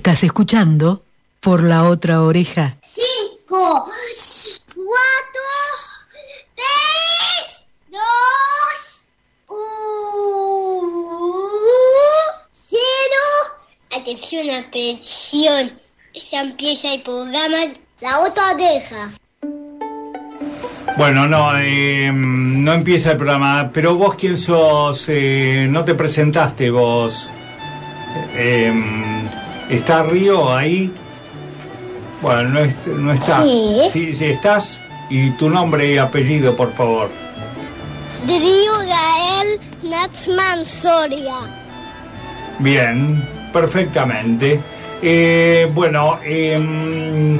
Estás escuchando por la otra oreja. Cinco, cuatro, tres, dos, uno, cero. Atención, atención. Ya empieza el programa La otra oreja. Bueno, no, eh, no empieza el programa, pero vos quién sos, eh, no te presentaste vos. Eh, ¿Está Río ahí? Bueno, no, es- no está. Sí. sí, sí, estás. Y tu nombre y apellido, por favor. Río Gael Natsman Soria. Bien, perfectamente. Eh, bueno, em,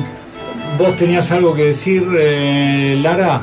vos tenías algo que decir, eh, Lara.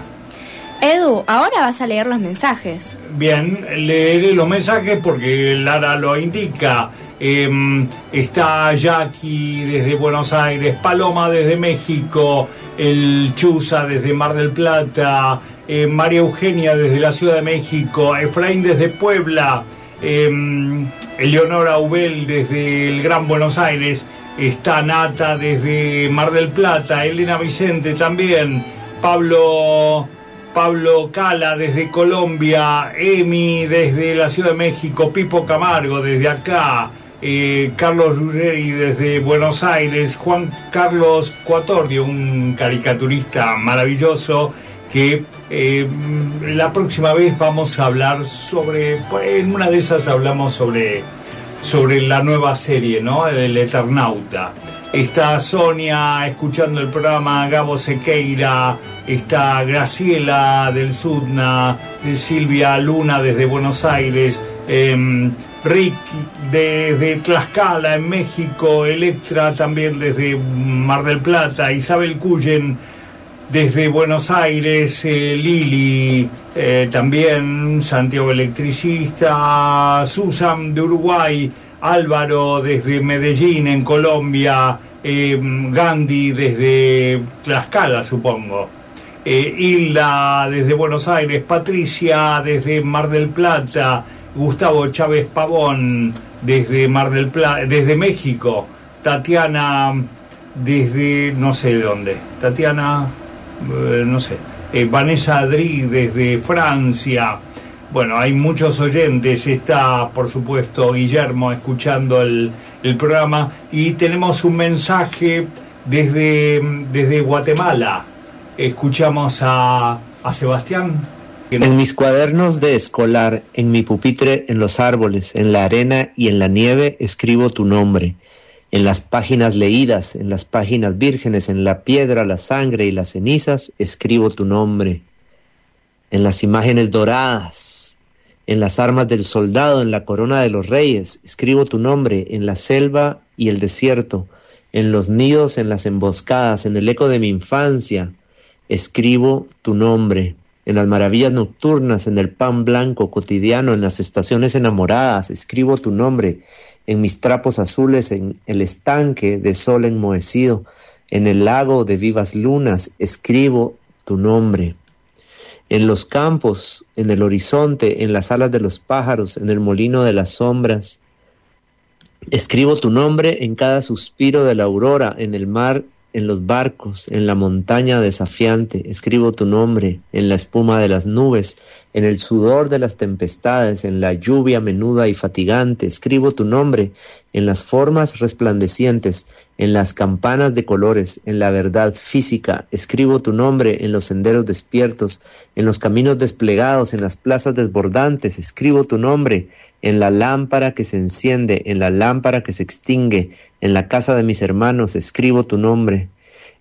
Edu, ahora vas a leer los mensajes. Bien, leeré los mensajes porque Lara lo indica. Em, está Jackie desde Buenos Aires, Paloma desde México, el Chuza desde Mar del Plata, eh, María Eugenia desde la Ciudad de México, Efraín desde Puebla, em, Eleonora Ubel desde el Gran Buenos Aires, está Nata desde Mar del Plata, Elena Vicente también, Pablo Pablo Cala desde Colombia, Emi desde la Ciudad de México, Pipo Camargo desde acá, eh, Carlos Ruggeri desde Buenos Aires, Juan Carlos Cuatordio, un caricaturista maravilloso que eh, la próxima vez vamos a hablar sobre, pues, en una de esas hablamos sobre, sobre la nueva serie, ¿no? El Eternauta. Está Sonia escuchando el programa, Gabo Sequeira, está Graciela del Sudna, Silvia Luna desde Buenos Aires, em, Rick desde Tlaxcala en México, Electra también desde Mar del Plata, Isabel Cuyen desde Buenos Aires, eh, Lili, eh, también Santiago Electricista, Susan de Uruguay, Álvaro desde Medellín en Colombia, eh, Gandhi desde Tlaxcala supongo, eh, Hilda desde Buenos Aires, Patricia desde Mar del Plata, Gustavo Chávez Pavón desde Mar del Plata, desde México, Tatiana desde no sé de dónde, Tatiana eh, no sé, eh, Vanessa Adri desde Francia. Bueno, hay muchos oyentes, está por supuesto Guillermo escuchando el, el programa y tenemos un mensaje desde, desde Guatemala. Escuchamos a, a Sebastián. En mis cuadernos de escolar, en mi pupitre, en los árboles, en la arena y en la nieve, escribo tu nombre. En las páginas leídas, en las páginas vírgenes, en la piedra, la sangre y las cenizas, escribo tu nombre. En las imágenes doradas, en las armas del soldado, en la corona de los reyes, escribo tu nombre. En la selva y el desierto, en los nidos, en las emboscadas, en el eco de mi infancia, escribo tu nombre en las maravillas nocturnas, en el pan blanco cotidiano, en las estaciones enamoradas, escribo tu nombre, en mis trapos azules, en el estanque de sol enmohecido, en el lago de vivas lunas, escribo tu nombre. En los campos, en el horizonte, en las alas de los pájaros, en el molino de las sombras, escribo tu nombre en cada suspiro de la aurora, en el mar en los barcos, en la montaña desafiante, escribo tu nombre, en la espuma de las nubes, en el sudor de las tempestades, en la lluvia menuda y fatigante, escribo tu nombre, en las formas resplandecientes, en las campanas de colores, en la verdad física, escribo tu nombre, en los senderos despiertos, en los caminos desplegados, en las plazas desbordantes, escribo tu nombre, en la lámpara que se enciende, en la lámpara que se extingue, en la casa de mis hermanos, escribo tu nombre,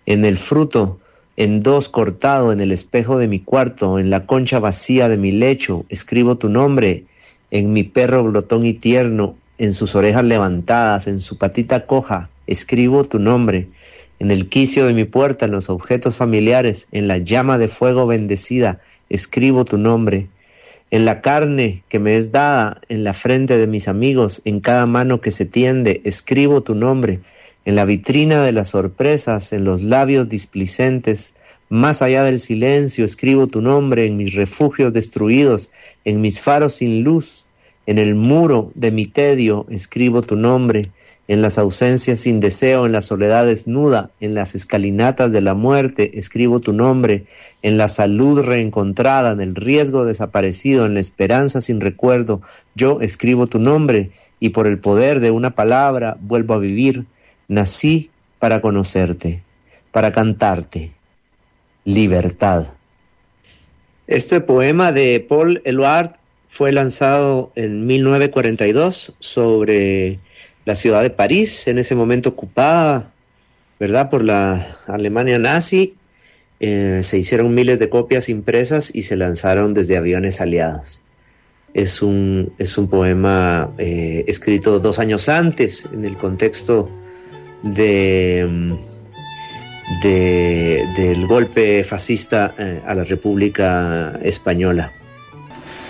en el fruto, en dos cortado, en el espejo de mi cuarto, en la concha vacía de mi lecho, escribo tu nombre, en mi perro glotón y tierno, en sus orejas levantadas, en su patita coja, escribo tu nombre, en el quicio de mi puerta, en los objetos familiares, en la llama de fuego bendecida, escribo tu nombre, en la carne que me es dada, en la frente de mis amigos, en cada mano que se tiende, escribo tu nombre, en la vitrina de las sorpresas, en los labios displicentes, más allá del silencio, escribo tu nombre, en mis refugios destruidos, en mis faros sin luz, en el muro de mi tedio, escribo tu nombre, en las ausencias sin deseo, en la soledad desnuda, en las escalinatas de la muerte, escribo tu nombre, en la salud reencontrada, en el riesgo desaparecido, en la esperanza sin recuerdo, yo escribo tu nombre y por el poder de una palabra vuelvo a vivir. Nací para conocerte, para cantarte. Libertad. Este poema de Paul Eluard fue lanzado en 1942 sobre la ciudad de París, en ese momento ocupada, ¿verdad?, por la Alemania nazi. Eh, se hicieron miles de copias impresas y se lanzaron desde aviones aliados. Es un, es un poema eh, escrito dos años antes, en el contexto de, de del golpe fascista eh, a la República Española.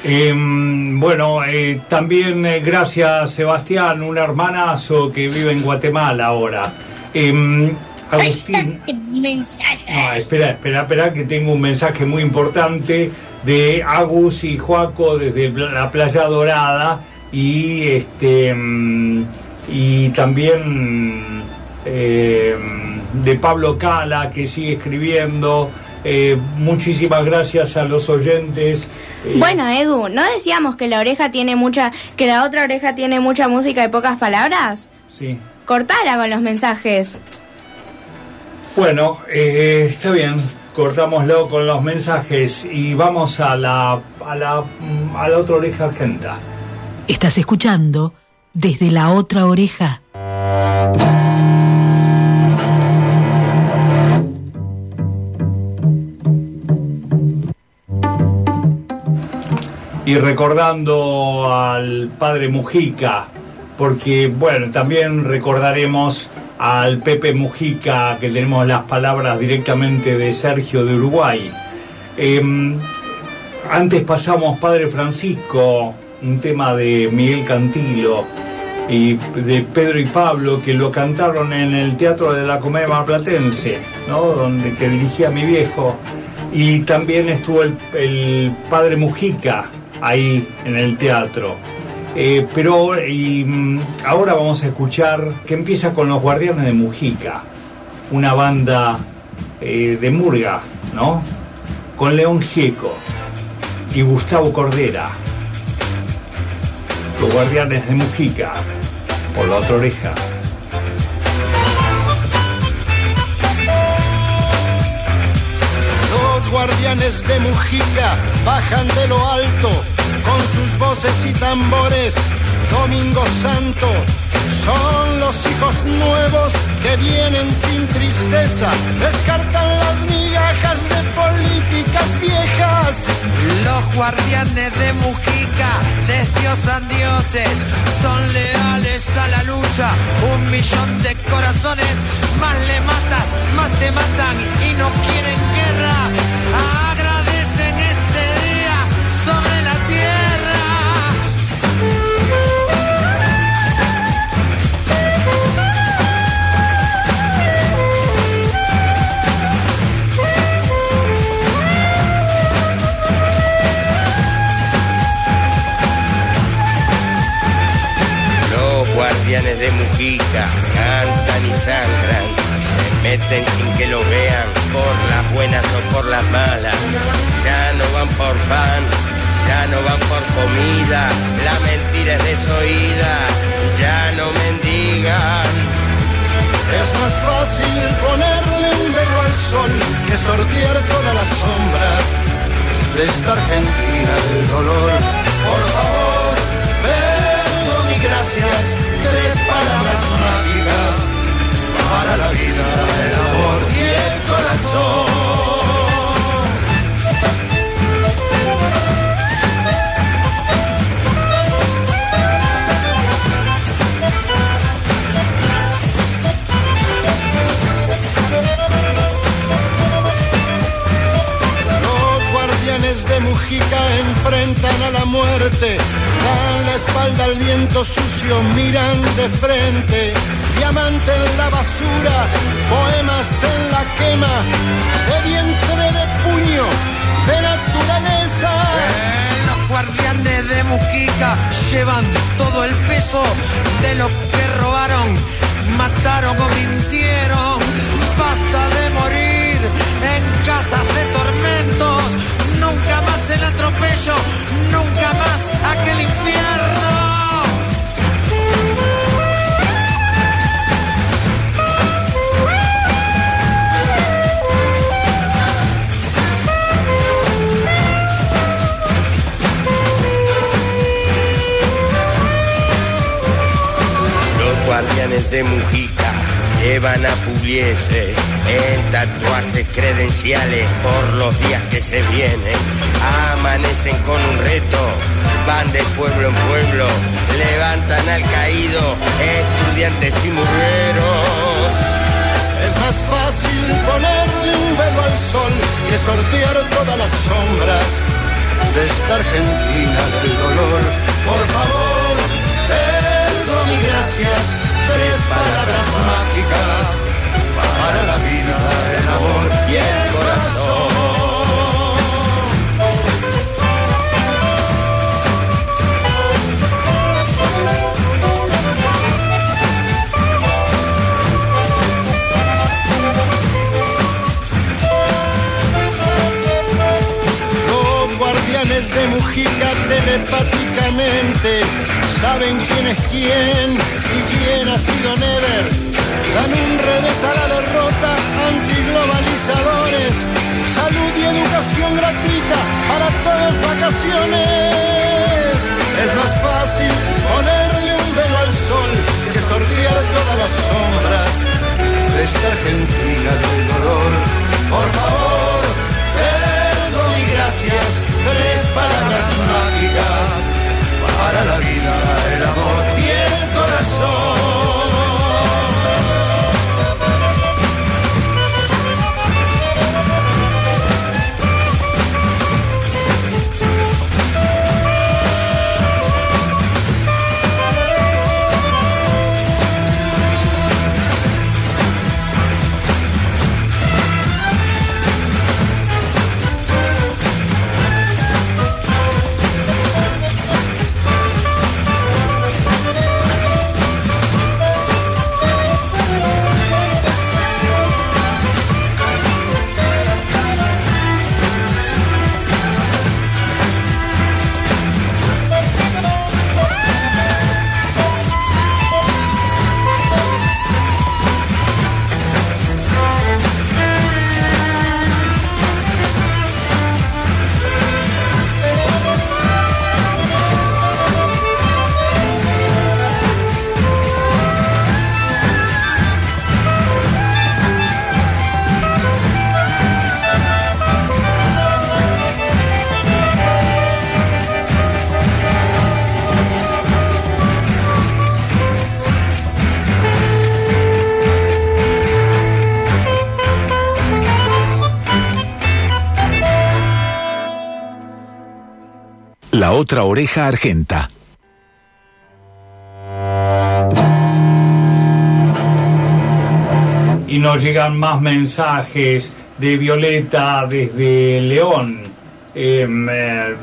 Em, bueno, eh, también eh, gracias Sebastián, un hermanazo que vive en Guatemala ahora. Eh, Agustín. No, espera, espera, espera, que tengo un mensaje muy importante de Agus y Joaco desde la Playa Dorada y este em, y también em, de Pablo Cala que sigue escribiendo. Eh, muchísimas gracias a los oyentes. Eh, bueno, Edu, ¿no decíamos que la oreja tiene mucha, que la otra oreja tiene mucha música y pocas palabras? Sí. Cortala con los mensajes. Bueno, eh, está bien. Cortámoslo con los mensajes y vamos a la, a la, a la otra oreja argenta. Estás escuchando desde la otra oreja. Y recordando al padre Mujica, porque bueno, también recordaremos al Pepe Mujica, que tenemos las palabras directamente de Sergio de Uruguay. Eh, antes pasamos Padre Francisco, un tema de Miguel Cantilo y de Pedro y Pablo que lo cantaron en el Teatro de la Comedia Marplatense, ¿no? donde que dirigía mi viejo. Y también estuvo el Padre Mujica, ahí en el teatro. Eh, pero mm, ahora vamos a escuchar que empieza con los Guardianes de Mujica, una banda eh, de Murga, ¿no? Con León Gieco y Gustavo Cordera. Los Guardianes de Mujica, por la otra oreja. De Mujica bajan de lo alto con sus voces y tambores. Domingo Santo son los hijos nuevos que vienen sin tristeza, descartan las migajas de políticas viejas. Los guardianes de Mujica destrozan dioses, son leales a la lucha, un millón de corazones, más le matas, más te matan y no quieren guerra. Agradecen cantan y sangran, se meten sin que lo vean, por las buenas o por las malas. Ya no van por pan, ya no van por comida, la mentira es desoída, ya no mendigan. Es más fácil ponerle un velo al sol que sortear todas las sombras de esta Argentina del dolor. Por favor, gracias, tres palabras mágicas para la vida, el amor y el corazón. Viento sucio, miran de frente, diamante en la basura, poemas en la quema, de vientre de puño, de naturaleza. En los guardianes de Mujica llevan todo el peso de lo que robaron, mataron o mintieron. Basta de morir en casas de tormentos, nunca más el atropello, nunca más aquel infierno. De Mujica llevan a Pugliese en tatuajes credenciales por los días que se vienen. Amanecen con un reto, van de pueblo en pueblo, levantan al caído, estudiantes y mujeres. Es más fácil ponerle un velo al sol que sortear todas las sombras de esta Argentina del dolor. Por favor, perdón y gracias, tres palabras mágicas La otra oreja argenta. Y nos llegan más mensajes de Violeta desde León, em, eh,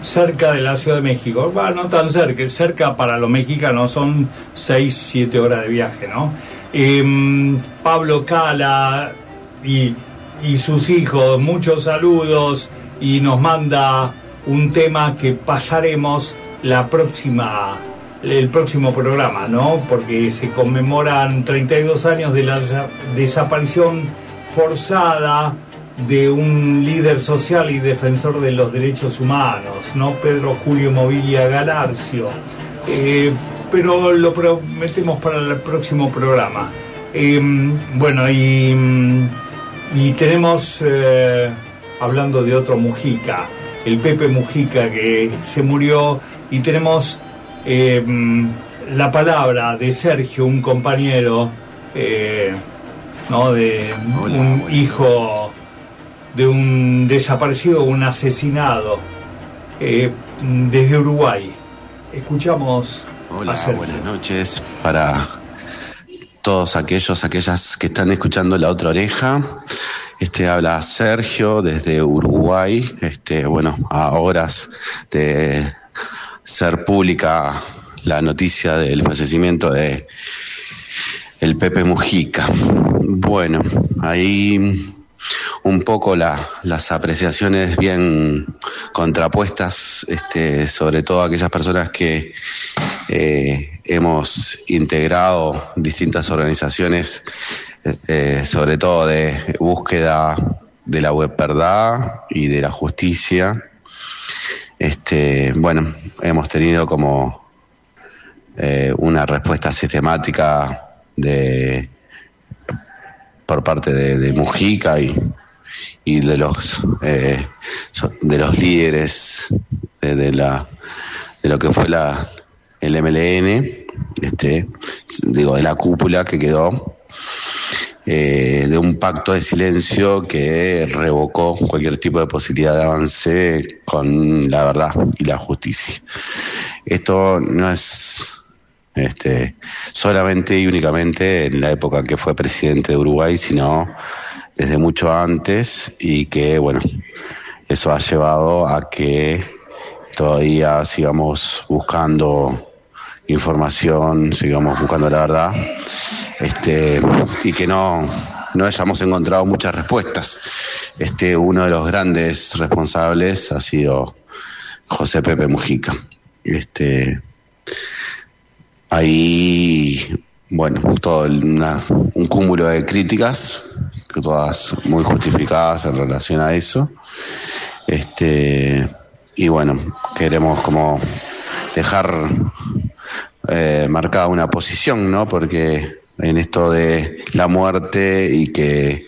cerca de la Ciudad de México. Bueno, no tan cerca, cerca para los mexicanos son 6, 7 horas de viaje, ¿no? Em, Pablo Cala y, y sus hijos, muchos saludos y nos manda un tema que pasaremos la próxima el próximo programa, ¿no? Porque se conmemoran 32 años de la desa- desaparición forzada de un líder social y defensor de los derechos humanos, ¿no? Pedro Julio Movilia Galarcio. Eh, pero lo prometemos para el próximo programa. Eh, bueno, y, y tenemos, eh, hablando de otro Mujica, el Pepe Mujica que se murió, y tenemos eh, la palabra de Sergio, un compañero, eh, ¿no? de un hijo de un desaparecido, un asesinado, eh, desde Uruguay. Escuchamos a Hola, Sergio. buenas noches para todos aquellos, aquellas que están escuchando La Otra Oreja. Este habla Sergio desde Uruguay. Este, bueno, a horas de ser pública la noticia del fallecimiento de el Pepe Mujica. Bueno, ahí un poco las apreciaciones bien contrapuestas, este, sobre todo aquellas personas que eh, hemos integrado distintas organizaciones, eh, sobre todo de búsqueda de la web verdad y de la justicia. Este, bueno, hemos tenido como eh, una respuesta sistemática de por parte de, Mujica y, y de los eh, de los líderes de, la de lo que fue la el MLN este digo de la cúpula que quedó eh, de un pacto de silencio que revocó cualquier tipo de posibilidad de avance con la verdad y la justicia. Esto no es este, solamente y únicamente en la época que fue presidente de Uruguay, sino desde mucho antes y que, bueno, eso ha llevado a que todavía sigamos buscando información, sigamos buscando la verdad, este, y que no, no hayamos encontrado muchas respuestas. Este, uno de los grandes responsables ha sido José Pepe Mujica. Este, Ahí, bueno, todo un cúmulo de críticas, que todas muy justificadas en relación a eso. Este, y bueno, queremos como dejar eh, marcada una posición, ¿no? Porque en esto de la muerte y que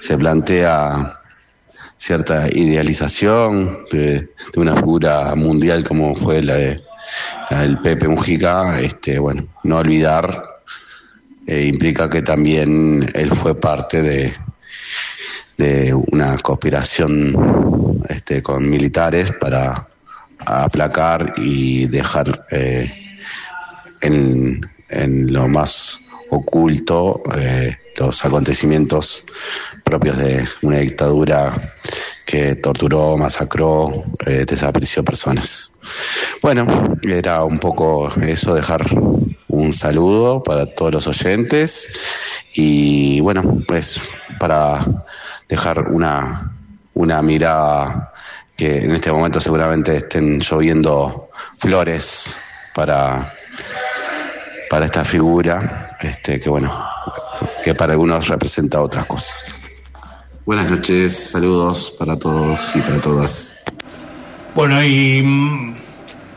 se plantea cierta idealización de, una figura mundial como fue la de el Pepe Mujica, este, bueno, no olvidar eh, implica que también él fue parte de, de una conspiración este, con militares para aplacar y dejar eh, en, en, lo más oculto eh, los acontecimientos propios de una dictadura que torturó, masacró, eh, desapareció personas. Bueno, era un poco eso, dejar un saludo para todos los oyentes y bueno, pues para dejar una, una mirada que en este momento seguramente estén lloviendo flores para, para esta figura, este, que bueno, que para algunos representa otras cosas. Buenas noches, saludos para todos y para todas. Bueno, y,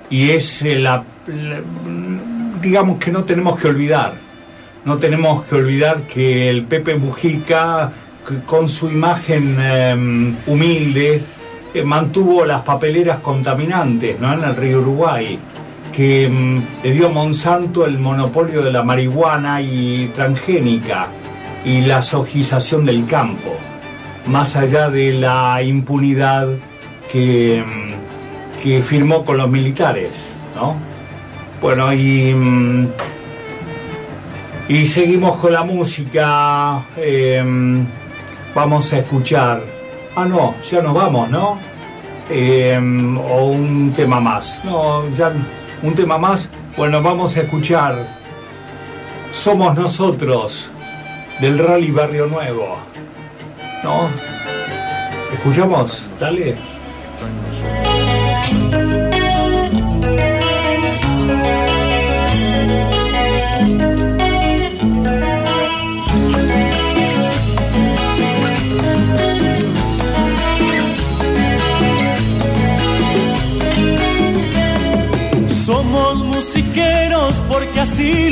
y es la, digamos que no tenemos que olvidar, no tenemos que olvidar que el Pepe Mujica, con su imagen em, humilde, eh, mantuvo las papeleras contaminantes ¿no? en el río Uruguay, que em, le dio a Monsanto el monopolio de la marihuana y transgénica y la sojización del campo más allá de la impunidad que, mm, que firmó con los militares, ¿no? Bueno, y, mm, y seguimos con la música. Em, vamos a escuchar. Ah, no, ya nos vamos, ¿no? Em, o un tema más. No, ya un tema más. Bueno, vamos a escuchar. Somos nosotros del Rally Barrio Nuevo. ¿no? Escuchamos, dale.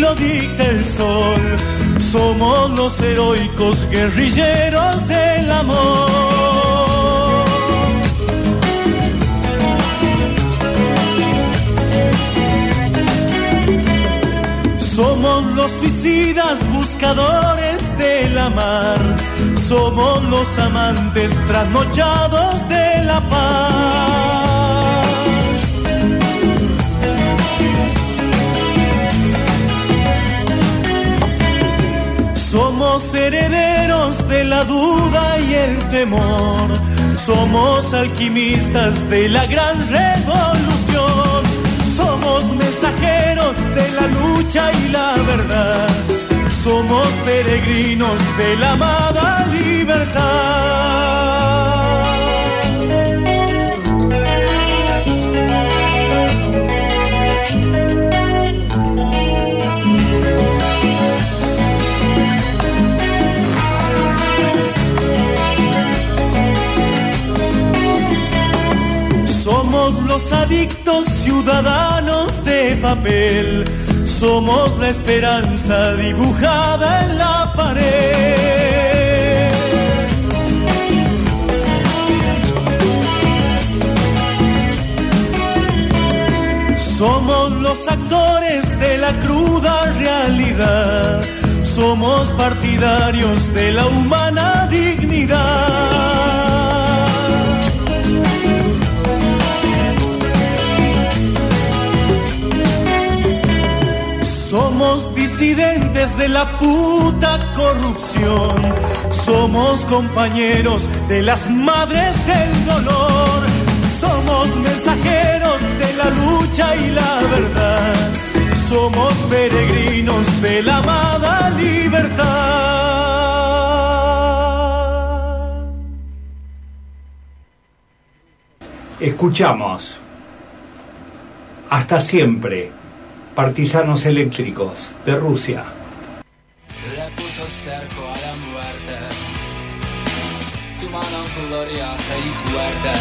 Lo dicta el sol somos los heroicos guerrilleros del amor. Somos los suicidas buscadores de la mar, somos los amantes trasnochados de la paz. Herederos de la duda y el temor. Somos alquimistas de la gran revolución. Somos mensajeros de la lucha y la verdad. Somos peregrinos de la amada libertad. Adictos ciudadanos de papel, somos la esperanza dibujada en la pared. Somos los actores de la cruda realidad, somos partidarios de la humana dignidad. Disidentes de la puta corrupción. Somos compañeros de las madres del dolor. Somos mensajeros de la lucha y la verdad. Somos peregrinos de la amada libertad. Escuchamos. Hasta siempre partisanos eléctricos de Rusia. Le puso cerco a la muerte, tu mano gloriosa y fuerte,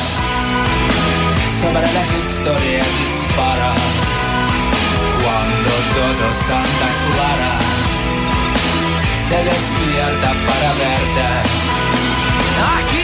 sobre la historia dispara, cuando todo Santa Clara se despierta para verte. Aquí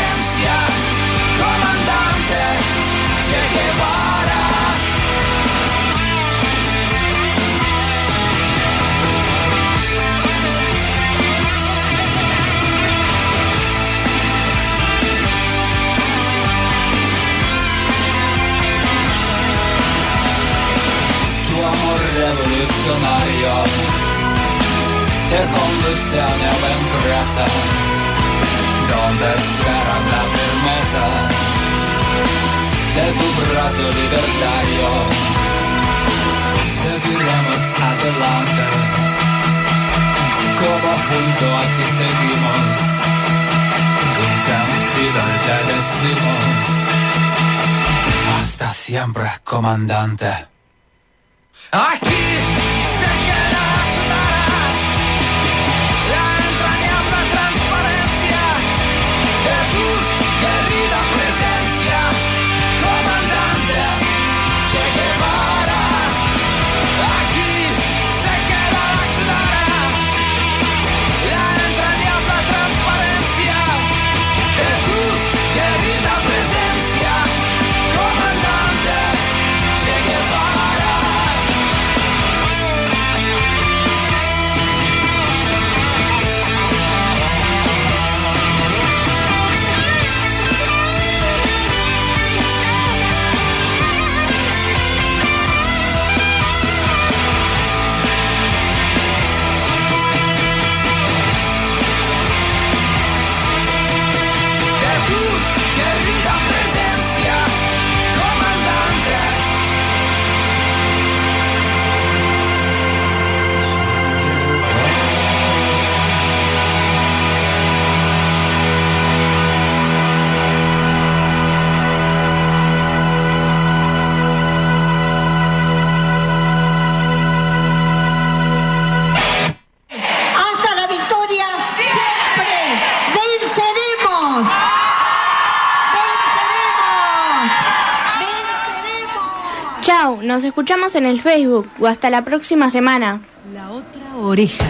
hasta siempre comandante. Aqui escuchamos en el Facebook o hasta la próxima semana. La otra oreja.